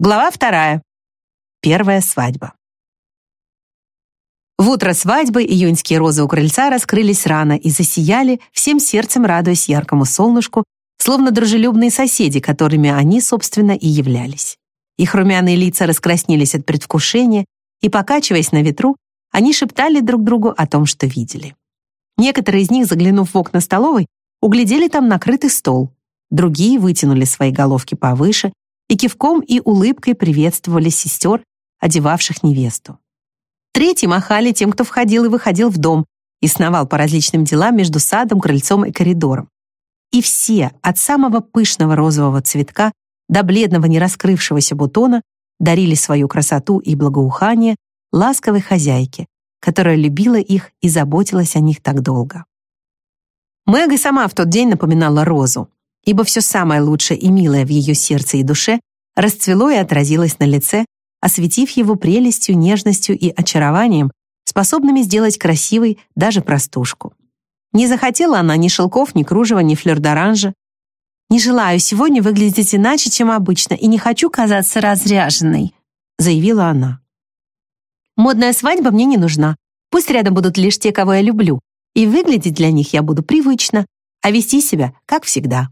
Глава вторая. Первая свадьба. В утро свадьбы июньские розы у крыльца раскрылись рано и засияли, всем сердцем радуясь яркому солнышку, словно дружелюбные соседи, которыми они, собственно, и являлись. Их румяные лица раскраснелись от предвкушения, и, покачиваясь на ветру, они шептали друг другу о том, что видели. Некоторые из них, заглянув в окна столовой, углядели там накрытый стол. Другие вытянули свои головки повыше и кивком и улыбкой приветствовали сестер, одевавших невесту. Третьи махали тем, кто входил и выходил в дом и сновал по различным делам между садом, крыльцом и коридором. И все, от самого пышного розового цветка до бледного нераскрывшегося бутона, дарили свою красоту и благоухание ласковой хозяйке, которая любила их и заботилась о них так долго. Мэг и сама в тот день напоминала розу ибо все самое лучшее и милое в ее сердце и душе расцвело и отразилось на лице, осветив его прелестью, нежностью и очарованием, способными сделать красивой даже простушку. Не захотела она ни шелков, ни кружева, ни флёр-д'оранжа. «Не желаю сегодня выглядеть иначе, чем обычно, и не хочу казаться разряженной», заявила она. «Модная свадьба мне не нужна. Пусть рядом будут лишь те, кого я люблю, и выглядеть для них я буду привычно, а вести себя, как всегда».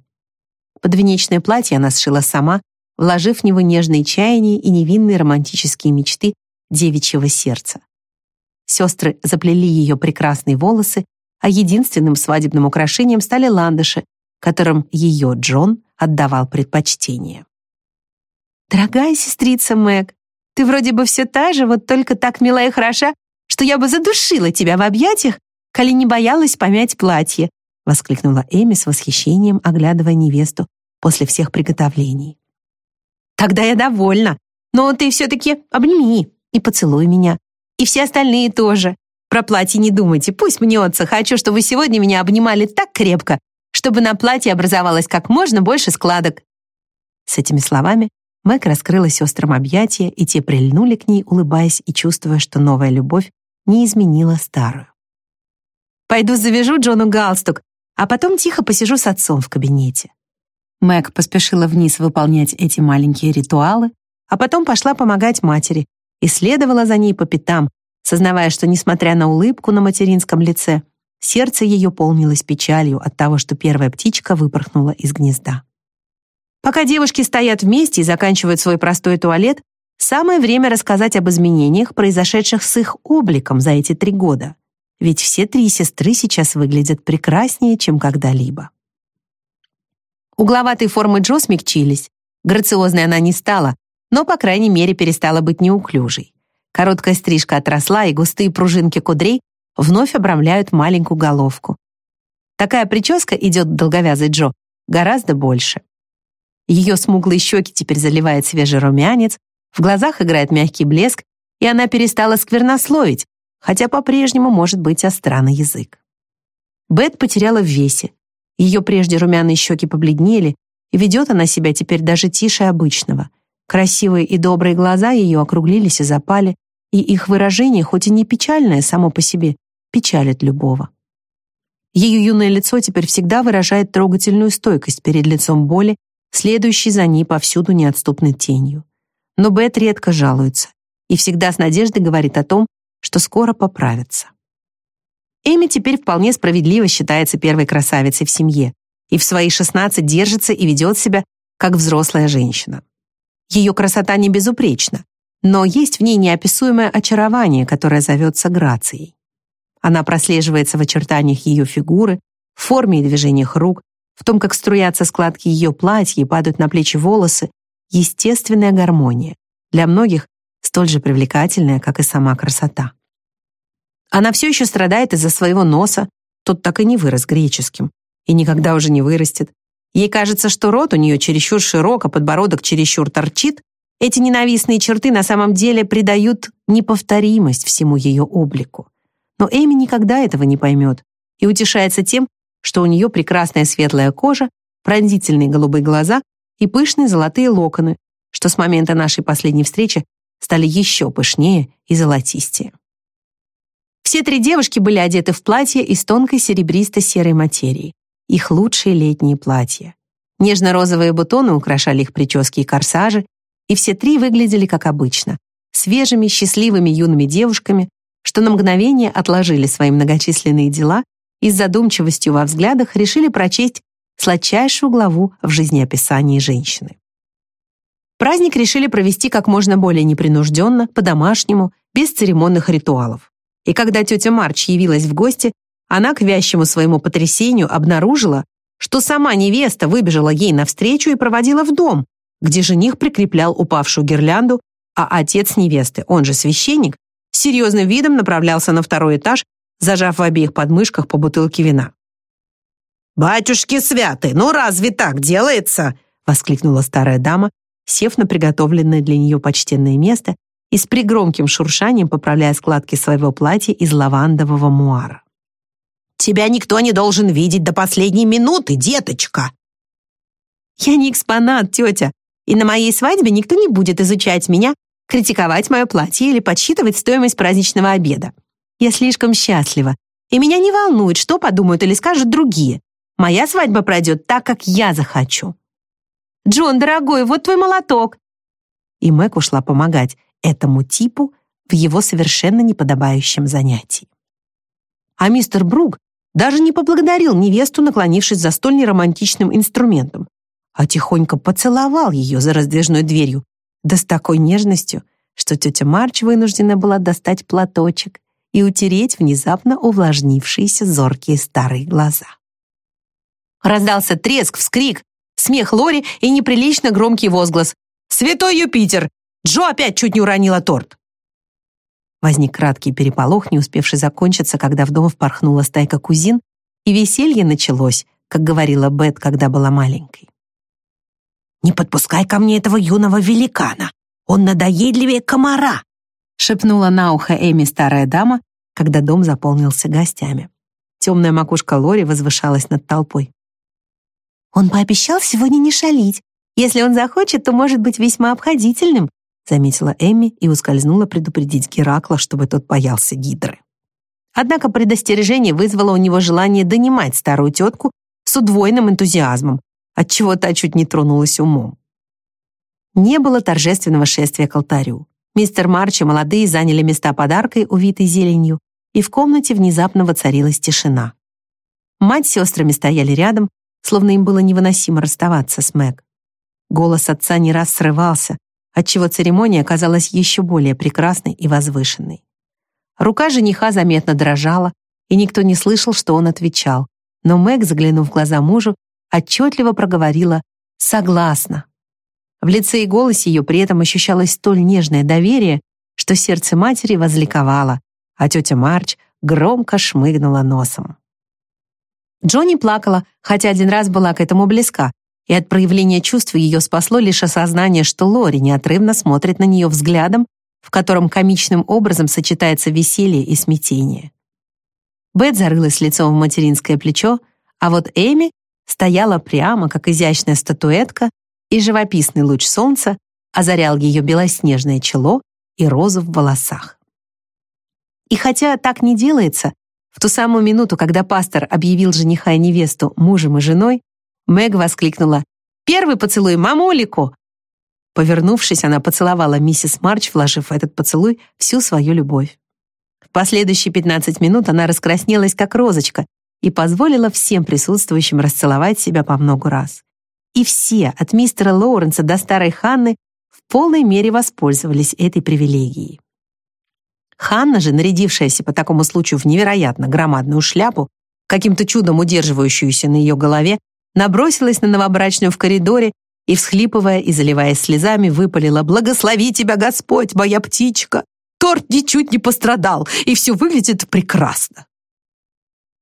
Подвенечное платье она сшила сама, вложив в него нежные чаяния и невинные романтические мечты девичьего сердца. Сестры заплели ее прекрасные волосы, а единственным свадебным украшением стали ландыши, которым ее Джон отдавал предпочтение. «Дорогая сестрица Мэг, ты вроде бы все та же, вот только так мила и хороша, что я бы задушила тебя в объятиях, коли не боялась помять платье», воскликнула Эми с восхищением, оглядывая невесту после всех приготовлений. «Тогда я довольна, но ты все-таки обними и поцелуй меня. И все остальные тоже. Про платье не думайте, пусть мнется. Хочу, чтобы сегодня меня обнимали так крепко, чтобы на платье образовалось как можно больше складок». С этими словами Мэг раскрыла сестрам объятия, и те прильнули к ней, улыбаясь и чувствуя, что новая любовь не изменила старую. «Пойду завяжу Джону галстук, а потом тихо посижу с отцом в кабинете». Мэг поспешила вниз выполнять эти маленькие ритуалы, а потом пошла помогать матери и следовала за ней по пятам, сознавая, что, несмотря на улыбку на материнском лице, сердце ее полнилось печалью от того, что первая птичка выпорхнула из гнезда. Пока девушки стоят вместе и заканчивают свой простой туалет, самое время рассказать об изменениях, произошедших с их обликом за эти три года ведь все три сестры сейчас выглядят прекраснее, чем когда-либо. Угловатые формы Джо смягчились. Грациозной она не стала, но, по крайней мере, перестала быть неуклюжей. Короткая стрижка отросла, и густые пружинки кудрей вновь обрамляют маленькую головку. Такая прическа идет долговязой Джо гораздо больше. Ее смуглые щеки теперь заливает свежий румянец, в глазах играет мягкий блеск, и она перестала сквернословить, хотя по-прежнему может быть остра на язык. Бет потеряла в весе. Ее прежде румяные щеки побледнели, и ведет она себя теперь даже тише обычного. Красивые и добрые глаза ее округлились и запали, и их выражение, хоть и не печальное само по себе, печалит любого. Ее юное лицо теперь всегда выражает трогательную стойкость перед лицом боли, следующей за ней повсюду неотступной тенью. Но Бет редко жалуется и всегда с надеждой говорит о том, что скоро поправится. Эми теперь вполне справедливо считается первой красавицей в семье и в свои 16 держится и ведет себя как взрослая женщина. Ее красота не безупречна, но есть в ней неописуемое очарование, которое зовется грацией. Она прослеживается в очертаниях ее фигуры, в форме и движениях рук, в том, как струятся складки ее платья и падают на плечи волосы, естественная гармония, для многих столь же привлекательная, как и сама красота. Она все еще страдает из-за своего носа, тот так и не вырос греческим, и никогда уже не вырастет. Ей кажется, что рот у нее чересчур широк, а подбородок чересчур торчит. Эти ненавистные черты на самом деле придают неповторимость всему ее облику. Но Эми никогда этого не поймет и утешается тем, что у нее прекрасная светлая кожа, пронзительные голубые глаза и пышные золотые локоны, что с момента нашей последней встречи стали еще пышнее и золотистее. Все три девушки были одеты в платья из тонкой серебристо-серой материи, их лучшие летние платья. Нежно-розовые бутоны украшали их прически и корсажи, и все три выглядели как обычно, свежими, счастливыми юными девушками, что на мгновение отложили свои многочисленные дела и с задумчивостью во взглядах решили прочесть сладчайшую главу в жизнеописании женщины. Праздник решили провести как можно более непринужденно, по-домашнему, без церемонных ритуалов. И когда тетя Марч явилась в гости, она к вящему своему потрясению обнаружила, что сама невеста выбежала ей навстречу и проводила в дом, где жених прикреплял упавшую гирлянду, а отец невесты, он же священник, серьезным видом направлялся на второй этаж, зажав в обеих подмышках по бутылке вина. «Батюшки святы, ну разве так делается?» воскликнула старая дама, сев на приготовленное для нее почтенное место и с пригромким шуршанием поправляя складки своего платья из лавандового муара. «Тебя никто не должен видеть до последней минуты, деточка!» «Я не экспонат, тетя, и на моей свадьбе никто не будет изучать меня, критиковать мое платье или подсчитывать стоимость праздничного обеда. Я слишком счастлива, и меня не волнует, что подумают или скажут другие. Моя свадьба пройдет так, как я захочу». «Джон, дорогой, вот твой молоток!» И Мэг ушла помогать этому типу в его совершенно неподобающем занятии. А мистер Брук даже не поблагодарил невесту, наклонившись за столь неромантичным инструментом, а тихонько поцеловал ее за раздвижной дверью, да с такой нежностью, что тетя Марч вынуждена была достать платочек и утереть внезапно увлажнившиеся зоркие старые глаза. Раздался треск, вскрик, смех Лори и неприлично громкий возглас. «Святой Юпитер! Джо опять чуть не уронила торт!» Возник краткий переполох, не успевший закончиться, когда в дом впорхнула стайка кузин, и веселье началось, как говорила Бет, когда была маленькой. «Не подпускай ко мне этого юного великана! Он надоедливее комара!» шепнула на ухо Эми старая дама, когда дом заполнился гостями. Темная макушка Лори возвышалась над толпой. Он пообещал сегодня не шалить. Если он захочет, то может быть весьма обходительным, заметила Эми и ускользнула предупредить Геракла, чтобы тот боялся гидры. Однако предостережение вызвало у него желание донимать старую тетку с удвоенным энтузиазмом, отчего та чуть не тронулась умом. Не было торжественного шествия к алтарю. Мистер Марч и молодые заняли места подаркой, увитой зеленью, и в комнате внезапно воцарилась тишина. Мать с сестрами стояли рядом, словно им было невыносимо расставаться с Мэг. Голос отца не раз срывался, отчего церемония казалась еще более прекрасной и возвышенной. Рука жениха заметно дрожала, и никто не слышал, что он отвечал. Но Мэг, заглянув в глаза мужу, отчетливо проговорила «согласна». В лице и голосе ее при этом ощущалось столь нежное доверие, что сердце матери возликовало, а тетя Марч громко шмыгнула носом. Джонни плакала, хотя один раз была к этому близка, и от проявления чувств ее спасло лишь осознание, что Лори неотрывно смотрит на нее взглядом, в котором комичным образом сочетается веселье и смятение. Бет зарылась лицом в материнское плечо, а вот Эми стояла прямо, как изящная статуэтка, и живописный луч солнца озарял ее белоснежное чело и розу в волосах. И хотя так не делается, в ту самую минуту, когда пастор объявил жениха и невесту мужем и женой, Мэг воскликнула «Первый поцелуй мамулику!» Повернувшись, она поцеловала миссис Марч, вложив в этот поцелуй всю свою любовь. В последующие 15 минут она раскраснелась, как розочка, и позволила всем присутствующим расцеловать себя по много раз. И все, от мистера Лоуренса до старой Ханны, в полной мере воспользовались этой привилегией. Ханна же, нарядившаяся по такому случаю в невероятно громадную шляпу, каким-то чудом удерживающуюся на ее голове, набросилась на новобрачную в коридоре и, всхлипывая и заливаясь слезами, выпалила «Благослови тебя, Господь, моя птичка! Торт ничуть не пострадал, и все выглядит прекрасно!»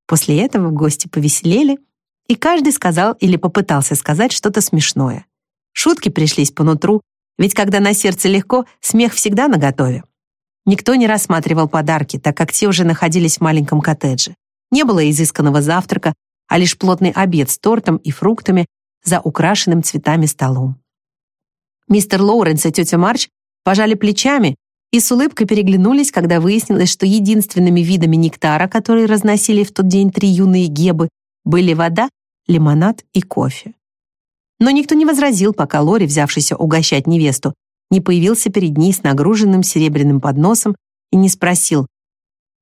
После этого гости повеселели, и каждый сказал или попытался сказать что-то смешное. Шутки пришлись по нутру, ведь когда на сердце легко, смех всегда наготове. Никто не рассматривал подарки, так как те уже находились в маленьком коттедже. Не было изысканного завтрака, а лишь плотный обед с тортом и фруктами за украшенным цветами столом. Мистер Лоуренс и тетя Марч пожали плечами и с улыбкой переглянулись, когда выяснилось, что единственными видами нектара, которые разносили в тот день три юные гебы, были вода, лимонад и кофе. Но никто не возразил, пока Лори, взявшийся угощать невесту, не появился перед ней с нагруженным серебряным подносом и не спросил,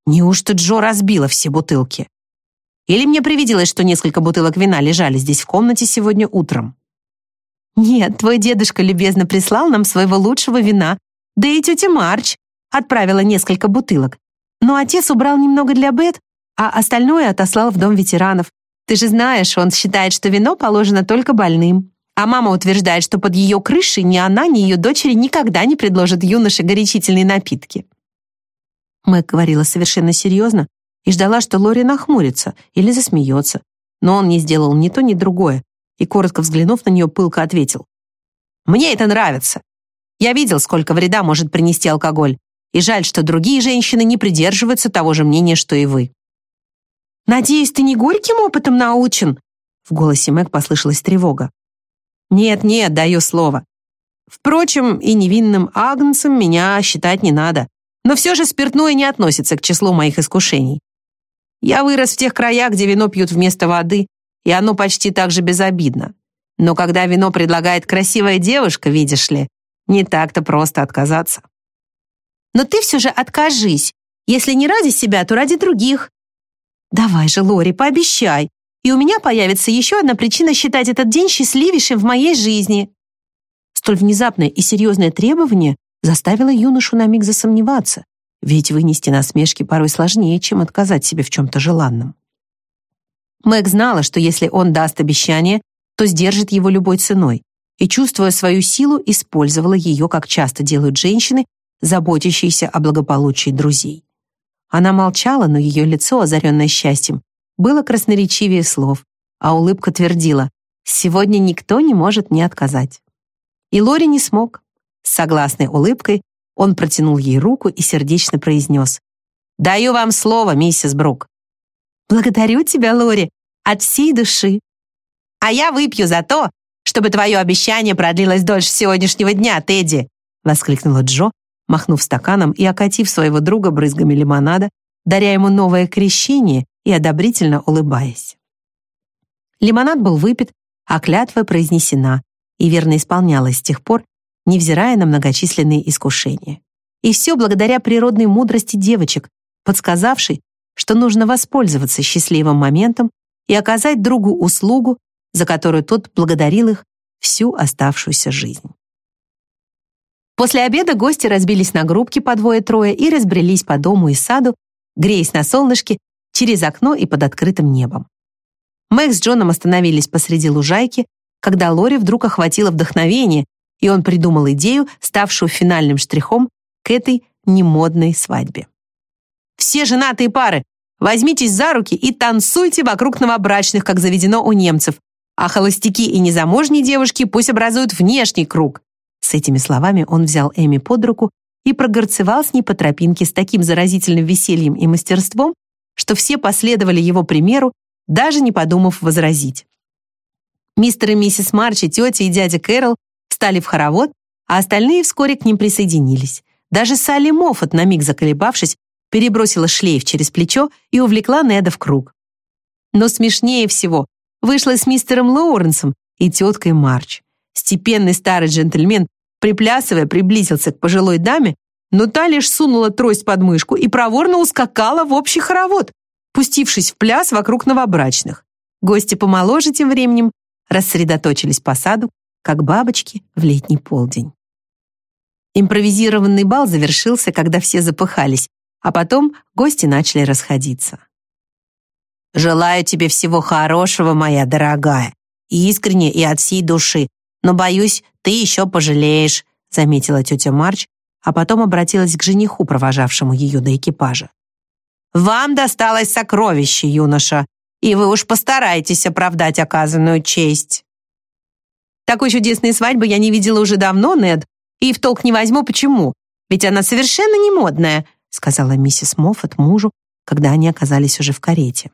«Неужто Джо разбила все бутылки?» Или мне привиделось, что несколько бутылок вина лежали здесь в комнате сегодня утром? «Нет, твой дедушка любезно прислал нам своего лучшего вина, да и тетя Марч отправила несколько бутылок. Но отец убрал немного для Бет, а остальное отослал в дом ветеранов. Ты же знаешь, он считает, что вино положено только больным. А мама утверждает, что под ее крышей ни она, ни ее дочери никогда не предложат юноше горячительные напитки. Мэг говорила совершенно серьезно и ждала, что Лори нахмурится или засмеется. Но он не сделал ни то, ни другое, и, коротко взглянув на нее, пылко ответил. «Мне это нравится. Я видел, сколько вреда может принести алкоголь, и жаль, что другие женщины не придерживаются того же мнения, что и вы». «Надеюсь, ты не горьким опытом научен?» В голосе Мэг послышалась тревога. «Нет-нет, даю слово. Впрочем, и невинным агнцем меня считать не надо. Но все же спиртное не относится к числу моих искушений. Я вырос в тех краях, где вино пьют вместо воды, и оно почти так же безобидно. Но когда вино предлагает красивая девушка, видишь ли, не так-то просто отказаться. Но ты все же откажись. Если не ради себя, то ради других. Давай же, Лори, пообещай. И у меня появится еще одна причина считать этот день счастливейшим в моей жизни. Столь внезапное и серьезное требование заставило юношу на миг засомневаться, ведь вынести насмешки порой сложнее, чем отказать себе в чем-то желанном. Мэг знала, что если он даст обещание, то сдержит его любой ценой, и, чувствуя свою силу, использовала ее, как часто делают женщины, заботящиеся о благополучии друзей. Она молчала, но ее лицо, озаренное счастьем, было красноречивее слов, а улыбка твердила «Сегодня никто не может не отказать». И Лори не смог. С согласной улыбкой он протянул ей руку и сердечно произнес «Даю вам слово, миссис Брук». «Благодарю тебя, Лори, от всей души». «А я выпью за то, чтобы твое обещание продлилось дольше сегодняшнего дня, Тедди!» — воскликнула Джо, махнув стаканом и окатив своего друга брызгами лимонада, даря ему новое крещение и одобрительно улыбаясь. Лимонад был выпит, а клятва произнесена и верно исполнялась с тех пор, невзирая на многочисленные искушения. И все благодаря природной мудрости девочек, подсказавшей, что нужно воспользоваться счастливым моментом и оказать другу услугу, за которую тот благодарил их всю оставшуюся жизнь. После обеда гости разбились на группки по двое-трое и разбрелись по дому и саду, греясь на солнышке через окно и под открытым небом. Мэг с Джоном остановились посреди лужайки, когда Лори вдруг охватило вдохновение, и он придумал идею, ставшую финальным штрихом к этой немодной свадьбе. «Все женатые пары, возьмитесь за руки и танцуйте вокруг новобрачных, как заведено у немцев, а холостяки и незамужние девушки пусть образуют внешний круг». С этими словами он взял Эми под руку и прогорцевал с ней по тропинке с таким заразительным весельем и мастерством, что все последовали его примеру, даже не подумав возразить. Мистер и миссис Марч и тетя и дядя Кэрол встали в хоровод, а остальные вскоре к ним присоединились. Даже Салли Моффат, на миг заколебавшись, перебросила шлейф через плечо и увлекла Неда в круг. Но смешнее всего вышло с мистером Лоуренсом и теткой Марч. Степенный старый джентльмен, приплясывая, приблизился к пожилой даме, но та лишь сунула трость под мышку и проворно ускакала в общий хоровод, пустившись в пляс вокруг новобрачных. Гости помоложе тем временем рассредоточились по саду, как бабочки в летний полдень. Импровизированный бал завершился, когда все запыхались, а потом гости начали расходиться. «Желаю тебе всего хорошего, моя дорогая, искренне и от всей души, но, боюсь, ты еще пожалеешь», заметила тетя Марч, а потом обратилась к жениху, провожавшему ее до экипажа. «Вам досталось сокровище, юноша, и вы уж постарайтесь оправдать оказанную честь». «Такой чудесной свадьбы я не видела уже давно, Нед, и в толк не возьму, почему, ведь она совершенно не модная», сказала миссис Моффат мужу, когда они оказались уже в карете.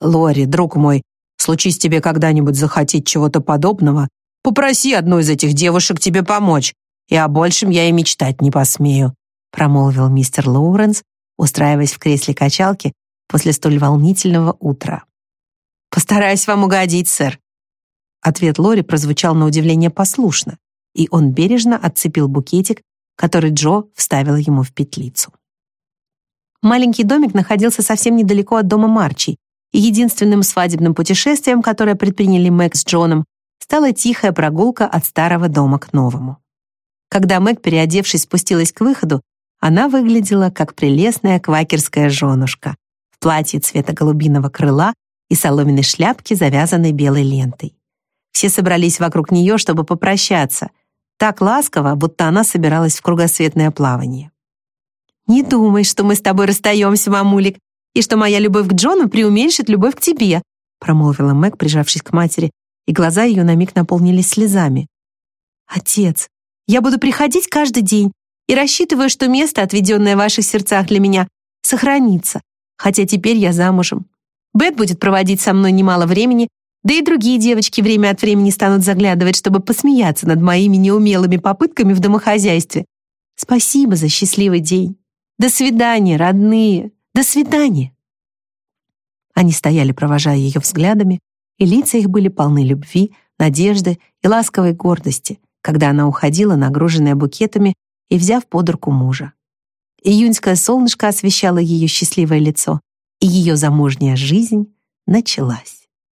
«Лори, друг мой, случись тебе когда-нибудь захотеть чего-то подобного, попроси одну из этих девушек тебе помочь и о большем я и мечтать не посмею», промолвил мистер Лоуренс, устраиваясь в кресле качалки после столь волнительного утра. «Постараюсь вам угодить, сэр». Ответ Лори прозвучал на удивление послушно, и он бережно отцепил букетик, который Джо вставила ему в петлицу. Маленький домик находился совсем недалеко от дома Марчи, и единственным свадебным путешествием, которое предприняли Мэг с Джоном, стала тихая прогулка от старого дома к новому. Когда Мэг, переодевшись, спустилась к выходу, она выглядела как прелестная квакерская женушка в платье цвета голубиного крыла и соломенной шляпке, завязанной белой лентой. Все собрались вокруг нее, чтобы попрощаться, так ласково, будто она собиралась в кругосветное плавание. «Не думай, что мы с тобой расстаемся, мамулик, и что моя любовь к Джону преуменьшит любовь к тебе», промолвила Мэг, прижавшись к матери, и глаза ее на миг наполнились слезами. «Отец, я буду приходить каждый день и рассчитываю, что место, отведенное в ваших сердцах для меня, сохранится, хотя теперь я замужем. Бет будет проводить со мной немало времени, да и другие девочки время от времени станут заглядывать, чтобы посмеяться над моими неумелыми попытками в домохозяйстве. Спасибо за счастливый день. До свидания, родные. До свидания. Они стояли, провожая ее взглядами, и лица их были полны любви, надежды и ласковой гордости, когда она уходила, нагруженная букетами и взяв под руку мужа. Июньское солнышко освещало ее счастливое лицо, и ее замужняя жизнь началась.